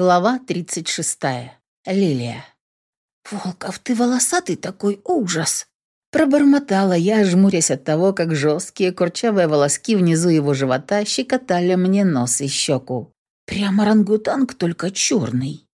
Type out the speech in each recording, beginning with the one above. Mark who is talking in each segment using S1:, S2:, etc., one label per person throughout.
S1: Глава 36. Лилия. «Волков, ты волосатый такой ужас!» Пробормотала я, жмурясь от того, как жесткие курчавые волоски внизу его живота щекотали мне нос и щеку. Прямо орангутанг, только черный.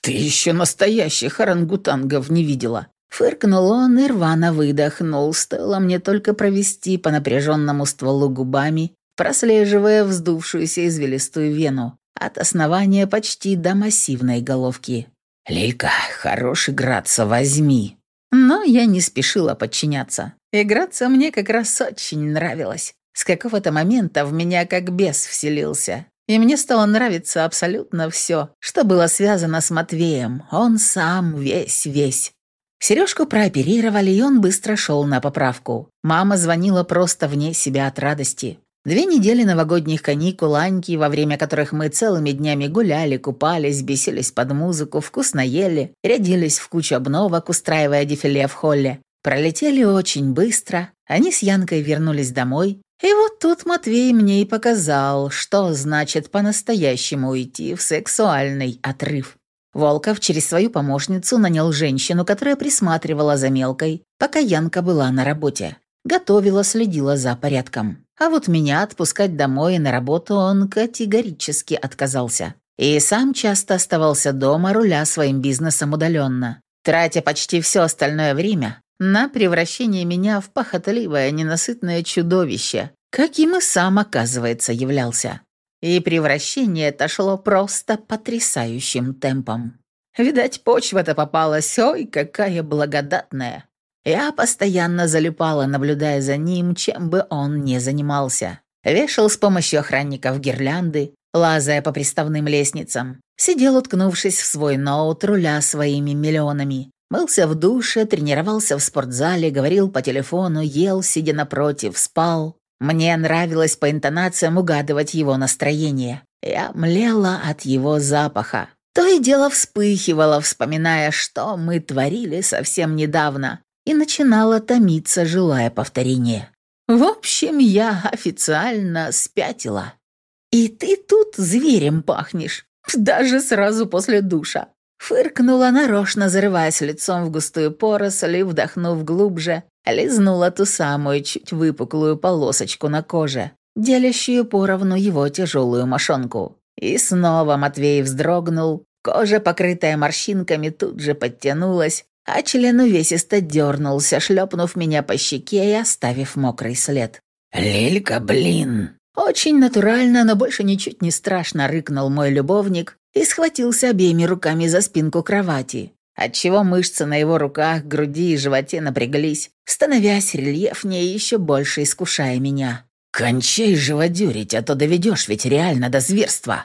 S2: «Ты еще настоящих орангутангов не видела!»
S1: Фыркнул он и рвано выдохнул, стоило мне только провести по напряженному стволу губами, прослеживая вздувшуюся извилистую вену от основания почти до массивной головки.
S2: «Лилька, хорош играться, возьми!»
S1: Но я не спешила подчиняться. Играться мне как раз очень нравилось. С какого-то момента в меня как бес вселился. И мне стало нравиться абсолютно все, что было связано с Матвеем. Он сам весь-весь. Сережку прооперировали, и он быстро шел на поправку. Мама звонила просто вне себя от радости. Две недели новогодних каникул Аньки, во время которых мы целыми днями гуляли, купались, бесились под музыку, вкусно ели, рядились в кучу обновок, устраивая дефиле в холле, пролетели очень быстро. Они с Янкой вернулись домой. И вот тут Матвей мне и показал, что значит по-настоящему уйти в сексуальный отрыв. Волков через свою помощницу нанял женщину, которая присматривала за мелкой, пока Янка была на работе. Готовила, следила за порядком. А вот меня отпускать домой и на работу он категорически отказался. И сам часто оставался дома, руля своим бизнесом удаленно, тратя почти все остальное время на превращение меня в похотливое, ненасытное чудовище, каким и сам, оказывается, являлся. И превращение это шло просто потрясающим темпом. Видать, почва-то попалась, ой, какая благодатная. Я постоянно залипала, наблюдая за ним, чем бы он ни занимался. Вешал с помощью охранников гирлянды, лазая по приставным лестницам. Сидел, уткнувшись в свой ноут, руля своими миллионами. Мылся в душе, тренировался в спортзале, говорил по телефону, ел, сидя напротив, спал. Мне нравилось по интонациям угадывать его настроение. Я млела от его запаха. То и дело вспыхивала, вспоминая, что мы творили совсем недавно, и начинала томиться, желая повторения. В общем, я официально спятила. «И ты тут зверем пахнешь, даже сразу после душа». Фыркнула нарочно, зарываясь лицом в густую поросль и, вдохнув глубже, лизнула ту самую чуть выпуклую полосочку на коже, делящую поровну его тяжелую мошонку. И снова Матвей вздрогнул, кожа, покрытая морщинками, тут же подтянулась, а член увесисто дернулся, шлепнув меня по щеке и оставив мокрый след.
S2: «Лилька, блин!»
S1: Очень натурально, но больше ничуть не страшно рыкнул мой любовник и схватился обеими руками за спинку кровати, отчего мышцы на его руках, груди и животе напряглись, становясь рельефнее и еще больше искушая меня.
S2: «Кончай живодерить, а то доведешь ведь реально до зверства!»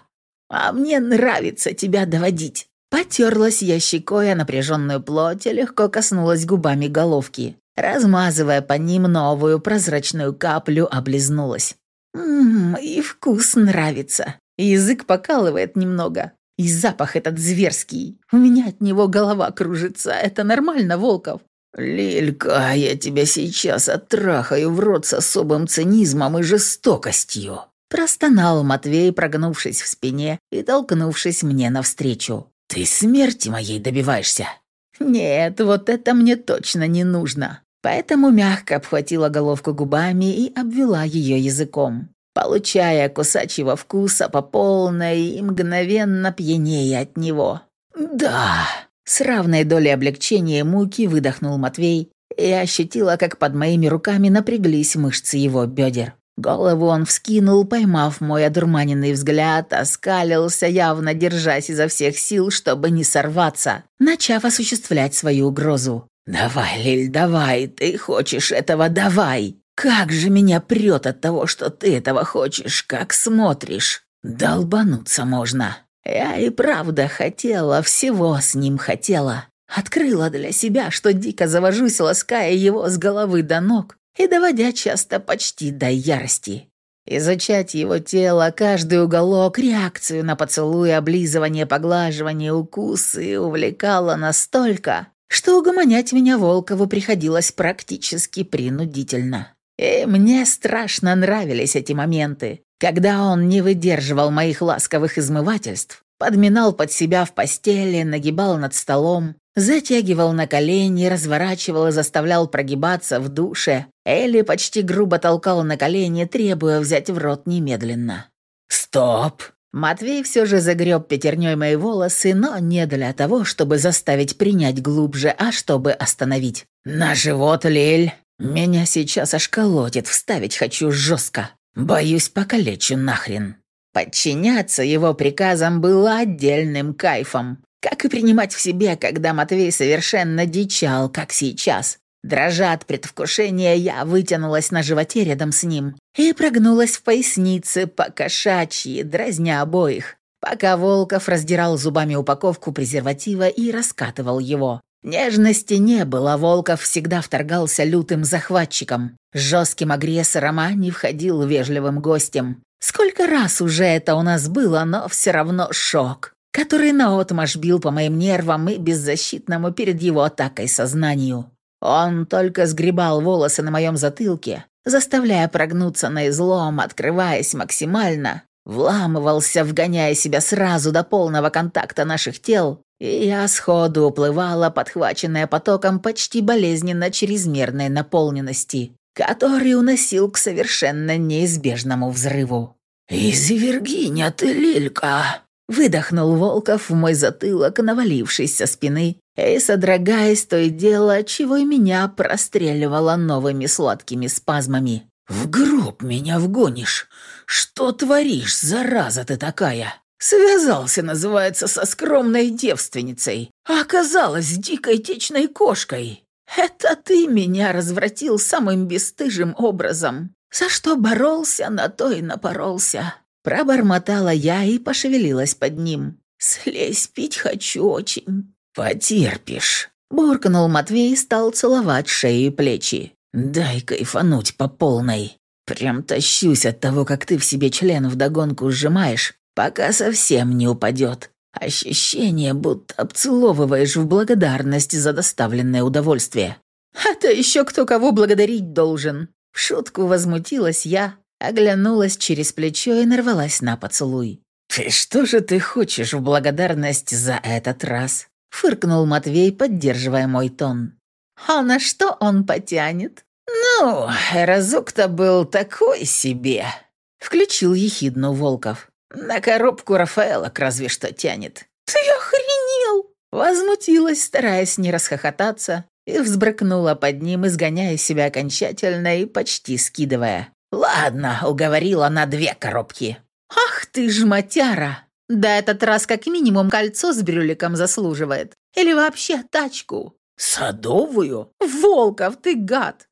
S1: «А мне нравится тебя доводить!» Потерлась я щекой о напряженную плоть и легко коснулась губами головки. Размазывая по ним новую прозрачную каплю, облизнулась. Ммм, и вкус нравится. Язык покалывает немного. И запах этот зверский. У меня от него голова кружится. Это нормально, Волков?
S2: «Лилька, я тебя сейчас оттрахаю в рот с особым цинизмом и жестокостью»,
S1: простонал Матвей, прогнувшись в спине и толкнувшись мне навстречу.
S2: «Ты смерти моей добиваешься?»
S1: «Нет, вот это мне точно не нужно». Поэтому мягко обхватила головку губами и обвела ее языком, получая кусачего вкуса по полной и мгновенно пьянее от него. «Да!» С равной долей облегчения муки выдохнул Матвей и ощутила, как под моими руками напряглись мышцы его бедер. Голову он вскинул, поймав мой одурманенный взгляд, оскалился, явно держась изо всех сил, чтобы не сорваться, начав осуществлять свою угрозу.
S2: «Давай, Лиль, давай, ты хочешь этого, давай! Как же меня прет от того, что ты этого хочешь, как смотришь! Долбануться можно!»
S1: Я и правда хотела, всего с ним хотела. Открыла для себя, что дико завожусь, лаская его с головы до ног, и доводя часто почти до ярости. Изучать его тело, каждый уголок, реакцию на поцелуи, облизывание, поглаживание, укусы увлекало настолько, что угомонять меня Волкову приходилось практически принудительно. И мне страшно нравились эти моменты, когда он не выдерживал моих ласковых измывательств Подминал под себя в постели, нагибал над столом, затягивал на колени, разворачивал и заставлял прогибаться в душе, или почти грубо толкал на колени, требуя взять в рот немедленно.
S2: «Стоп!»
S1: Матвей все же загреб пятерней мои волосы, но не для того, чтобы заставить принять глубже, а чтобы остановить.
S2: «На живот, Лель! Меня сейчас аж колотит, вставить хочу жестко. Боюсь, покалечу нахрен».
S1: Подчиняться его приказам было отдельным кайфом, как и принимать в себе, когда Матвей совершенно дичал, как сейчас. Дрожа от предвкушения, я вытянулась на животе рядом с ним и прогнулась в пояснице по кошачьи, дразня обоих, пока Волков раздирал зубами упаковку презерватива и раскатывал его. Нежности не было, Волков всегда вторгался лютым захватчиком, жестким агрессором, а не входил вежливым гостем. Сколько раз уже это у нас было, но все равно шок, который наотмашь бил по моим нервам и беззащитному перед его атакой сознанию. Он только сгребал волосы на моем затылке, заставляя прогнуться на излом, открываясь максимально, вламывался, вгоняя себя сразу до полного контакта наших тел, и я сходу уплывала, подхваченная потоком почти болезненно чрезмерной наполненности который уносил к совершенно неизбежному взрыву.
S2: «Извергиня ты, Лилька!»
S1: Выдохнул Волков в мой затылок, навалившись со спины, и, содрогаясь, то и дело, чего и меня простреливало новыми сладкими спазмами.
S2: «В гроб меня вгонишь! Что творишь, зараза ты такая?»
S1: Связался, называется, со скромной девственницей, а оказалась дикой течной кошкой. «Это ты меня развратил самым бесстыжим образом. За что боролся, на то и напоролся». Пробормотала я и пошевелилась под ним. «Слезь, пить хочу очень».
S2: «Потерпишь», —
S1: буркнул Матвей и стал целовать шею и плечи.
S2: «Дай кайфануть по полной. Прям тащусь от того, как ты в себе член вдогонку сжимаешь, пока совсем не упадет. Ощущение, будто обцеловываешь в благодарность за доставленное удовольствие.
S1: «Это еще кто кого благодарить должен!» В шутку возмутилась я, оглянулась через плечо и нарвалась на поцелуй.
S2: «Ты что же ты хочешь в благодарность за этот раз?»
S1: Фыркнул Матвей, поддерживая мой тон. «А на что он потянет?»
S2: «Ну, разок-то был такой себе», — включил ехидну Волков. На коробку Рафаэлок разве что тянет.
S1: «Ты охренел!» Возмутилась, стараясь не расхохотаться, и взбрыкнула под ним, изгоняя себя окончательно и почти скидывая.
S2: «Ладно, уговорила на две коробки».
S1: «Ах ты ж матяра! Да этот раз как минимум кольцо с брюликом заслуживает. Или вообще тачку».
S2: «Садовую?»
S1: «Волков, ты гад!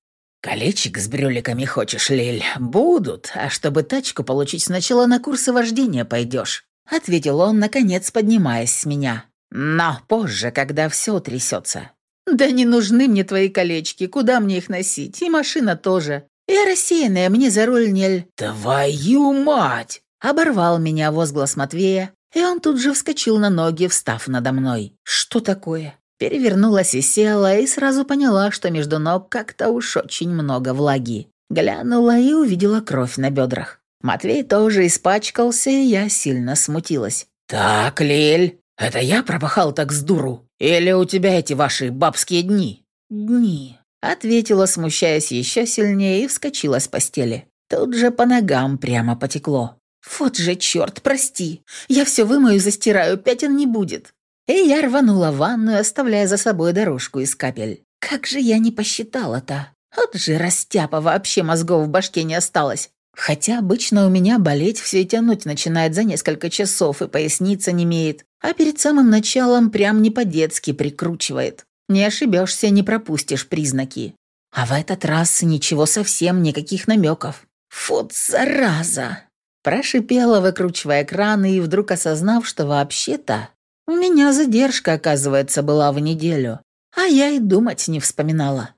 S2: «Колечек с брюликами хочешь, Лиль? Будут. А чтобы тачку получить, сначала на курсы вождения пойдешь», — ответил он, наконец поднимаясь с меня. «Но позже, когда все трясется».
S1: «Да не нужны мне твои колечки. Куда мне их носить? И машина тоже. Я рассеянная, мне за руль не...»
S2: «Твою мать!»
S1: — оборвал меня возглас Матвея, и он тут же вскочил на ноги, встав надо мной. «Что такое?» Перевернулась и села, и сразу поняла, что между ног как-то уж очень много влаги. Глянула и увидела кровь на бедрах. Матвей тоже испачкался, и я сильно смутилась.
S2: «Так, Лель, это я пропахал так с дуру? Или у тебя эти ваши бабские дни?»
S1: «Дни», — ответила, смущаясь еще сильнее, и вскочила с постели. Тут же по ногам прямо потекло. «Вот же черт, прости. Я все вымою, застираю, пятен не будет». И я рванула в ванную, оставляя за собой дорожку из капель. Как же я не посчитала-то? Вот же растяпа, вообще мозгов в башке не осталось. Хотя обычно у меня болеть все и тянуть начинает за несколько часов, и поясница не имеет, а перед самым началом прям не по-детски прикручивает. Не ошибешься, не пропустишь признаки. А в этот раз ничего совсем, никаких намеков. Фу, зараза! Прошипела, выкручивая краны, и вдруг осознав, что вообще-то у меня задержка, оказывается, была в неделю, а я и думать не вспоминала.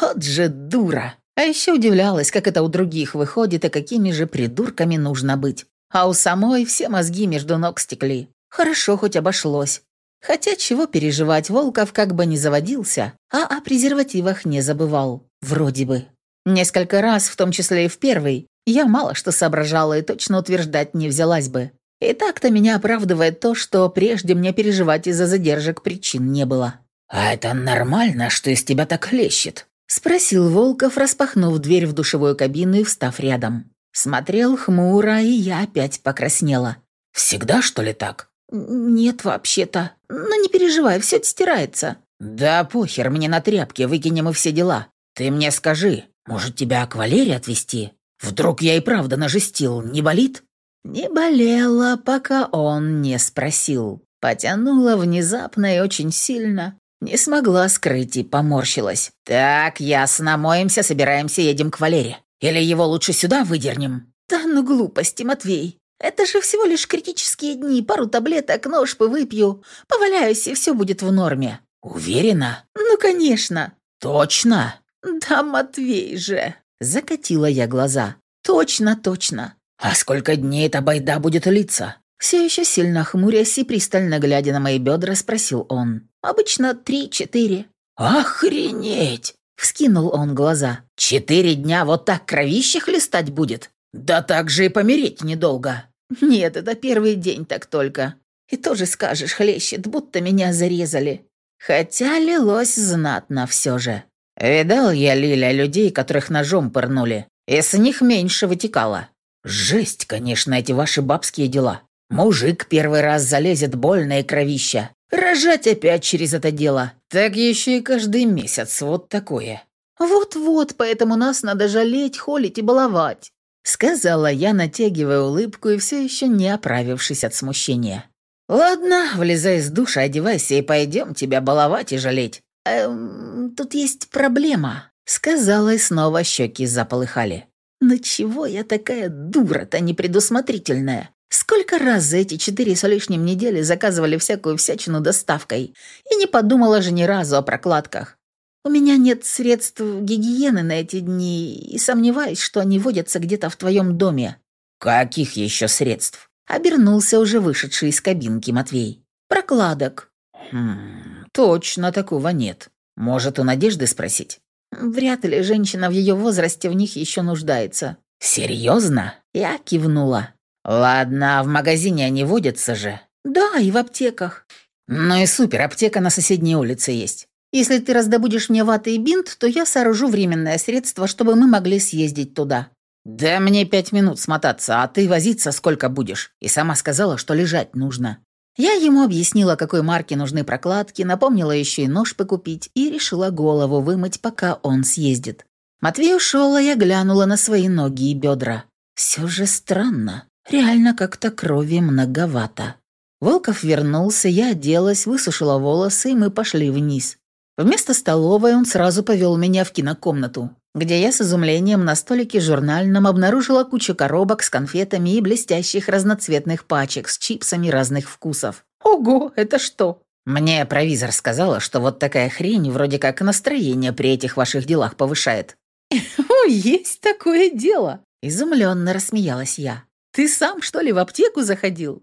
S1: Вот же дура. А еще удивлялась, как это у других выходит и какими же придурками нужно быть. А у самой все мозги между ног стекли. Хорошо хоть обошлось. Хотя чего переживать, Волков как бы не заводился, а о презервативах не забывал. Вроде бы. Несколько раз, в том числе и в первый, я мало что соображала и точно утверждать не взялась бы. И так-то меня оправдывает то, что прежде мне переживать из-за задержек причин не было.
S2: «А это нормально, что из тебя так хлещет?»
S1: — спросил Волков, распахнув дверь в душевую кабину и встав рядом. Смотрел хмуро, и я опять покраснела.
S2: «Всегда, что ли, так?»
S1: «Нет, вообще-то. Но не переживай, все стирается».
S2: «Да похер мне на тряпке, выкинем и все дела. Ты мне скажи, может, тебя к Валере отвезти? Вдруг я и правда нажестил, не болит?»
S1: Не болела, пока он не спросил. Потянула внезапно и очень сильно. Не смогла скрыть и поморщилась.
S2: «Так, ясно, моемся, собираемся, едем к Валере. Или его лучше сюда выдернем?»
S1: «Да ну глупости, Матвей. Это же всего лишь критические дни, пару таблеток, нож выпью, поваляюсь, и все будет в норме».
S2: «Уверена?»
S1: «Ну, конечно».
S2: «Точно?»
S1: «Да, Матвей же!» Закатила я глаза. «Точно, точно».
S2: «А сколько дней эта байда будет литься?»
S1: Все еще сильно хмурясь и пристально глядя на мои бедра, спросил он. «Обычно три-четыре».
S2: «Охренеть!»
S1: — вскинул он глаза.
S2: «Четыре дня вот так кровище хлестать будет? Да так же и помереть недолго».
S1: «Нет, это первый день так только. И тоже скажешь, хлещет, будто меня зарезали. Хотя лилось знатно все же.
S2: Видал я, Лиля, людей, которых ножом пырнули, и с них меньше вытекало. Жесть, конечно, эти ваши бабские дела. Мужик первый раз залезет больно и кровища. Рожать опять через это дело. Так еще и каждый месяц вот такое.
S1: Вот-вот, поэтому нас надо жалеть, холить и баловать. Сказала я, натягивая улыбку и все еще не оправившись от смущения.
S2: «Ладно, влезай из душа, одевайся и пойдем тебя баловать и жалеть».
S1: «Эм, тут есть проблема», — сказала и снова щеки заполыхали. «Ну чего я такая дура-то непредусмотрительная? Сколько раз за эти четыре с лишним недели заказывали всякую всячину доставкой, и не подумала же ни разу о прокладках. У меня нет средств гигиены на эти дни, и сомневаюсь, что они водятся где-то в твоем доме».
S2: «Каких еще средств?»
S1: Обернулся уже вышедший из кабинки Матвей. «Прокладок».
S2: «Хм, точно такого нет. Может, у Надежды спросить?»
S1: «Вряд ли женщина в ее возрасте в них еще нуждается».
S2: «Серьезно?»
S1: Я кивнула.
S2: «Ладно, а в магазине они водятся же?»
S1: «Да, и в аптеках».
S2: «Ну и супер, аптека на соседней улице есть».
S1: «Если ты раздобудешь мне ваты и бинт, то я сооружу временное средство, чтобы мы могли съездить туда».
S2: «Да мне пять минут смотаться, а ты возиться сколько будешь?» И сама сказала, что лежать нужно.
S1: Я ему объяснила, какой марки нужны прокладки, напомнила еще и нож покупить и решила голову вымыть, пока он съездит. Матвей ушел, а я глянула на свои ноги и бедра. Все же странно. Реально как-то крови многовато. Волков вернулся, я оделась, высушила волосы, и мы пошли вниз. Вместо столовой он сразу повел меня в кинокомнату, где я с изумлением на столике журнальном обнаружила кучу коробок с конфетами и блестящих разноцветных пачек с чипсами разных вкусов. Ого, это что?
S2: Мне провизор сказала, что вот такая хрень вроде как настроение при этих ваших делах повышает.
S1: «О, есть такое дело!» Изумленно рассмеялась я. Ты сам, что ли, в аптеку заходил?»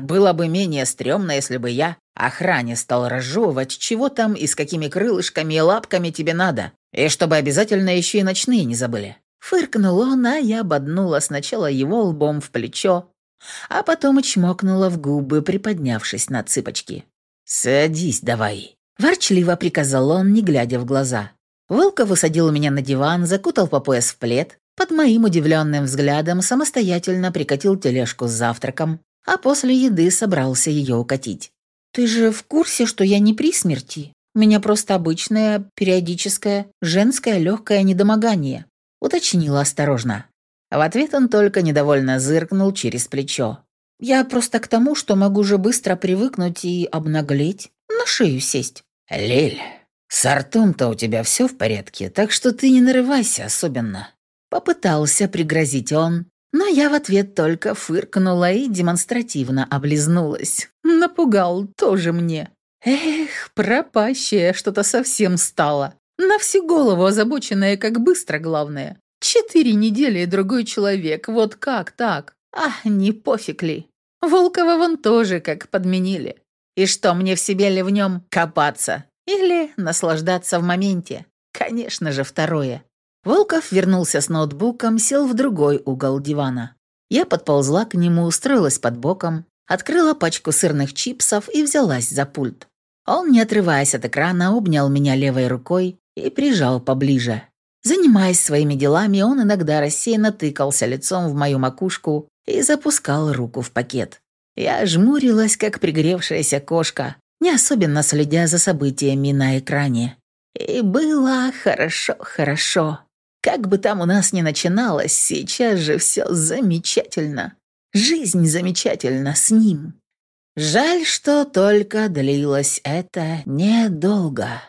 S2: Было бы менее стрёмно, если бы я охране стал разжевывать, чего там и с какими крылышками и лапками тебе надо, и чтобы обязательно еще и ночные не забыли.
S1: Фыркнул он, а я ободнула сначала его лбом в плечо, а потом чмокнула в губы, приподнявшись на цыпочки.
S2: «Садись давай», —
S1: ворчливо приказал он, не глядя в глаза. Волков усадил меня на диван, закутал по пояс в плед, под моим удивленным взглядом самостоятельно прикатил тележку с завтраком, а после еды собрался ее укатить. «Ты же в курсе, что я не при смерти? У меня просто обычное, периодическое, женское легкое недомогание», уточнила осторожно. В ответ он только недовольно зыркнул через плечо. «Я просто к тому, что могу же быстро привыкнуть и обнаглеть, на шею сесть».
S2: «Лель, с артом-то у тебя все в порядке, так что ты не нарывайся особенно»,
S1: Попытался пригрозить он, но я в ответ только фыркнула и демонстративно облизнулась. Напугал тоже мне. Эх, пропащее что-то совсем стало. На всю голову озабоченная, как быстро, главное. Четыре недели и другой человек, вот как так? А, не пофиг ли. Волкова вон тоже как подменили. И что, мне в себе ли в нем копаться? Или наслаждаться в моменте? Конечно же, второе. Волков вернулся с ноутбуком, сел в другой угол дивана. Я подползла к нему, устроилась под боком, открыла пачку сырных чипсов и взялась за пульт. Он, не отрываясь от экрана, обнял меня левой рукой и прижал поближе. Занимаясь своими делами, он иногда рассеянно тыкался лицом в мою макушку и запускал руку в пакет. Я жмурилась, как пригревшаяся кошка, не особенно следя за событиями на экране. И было хорошо, хорошо. Как бы там у нас ни начиналось, сейчас же все замечательно. Жизнь замечательна с ним. Жаль, что только длилось это недолго.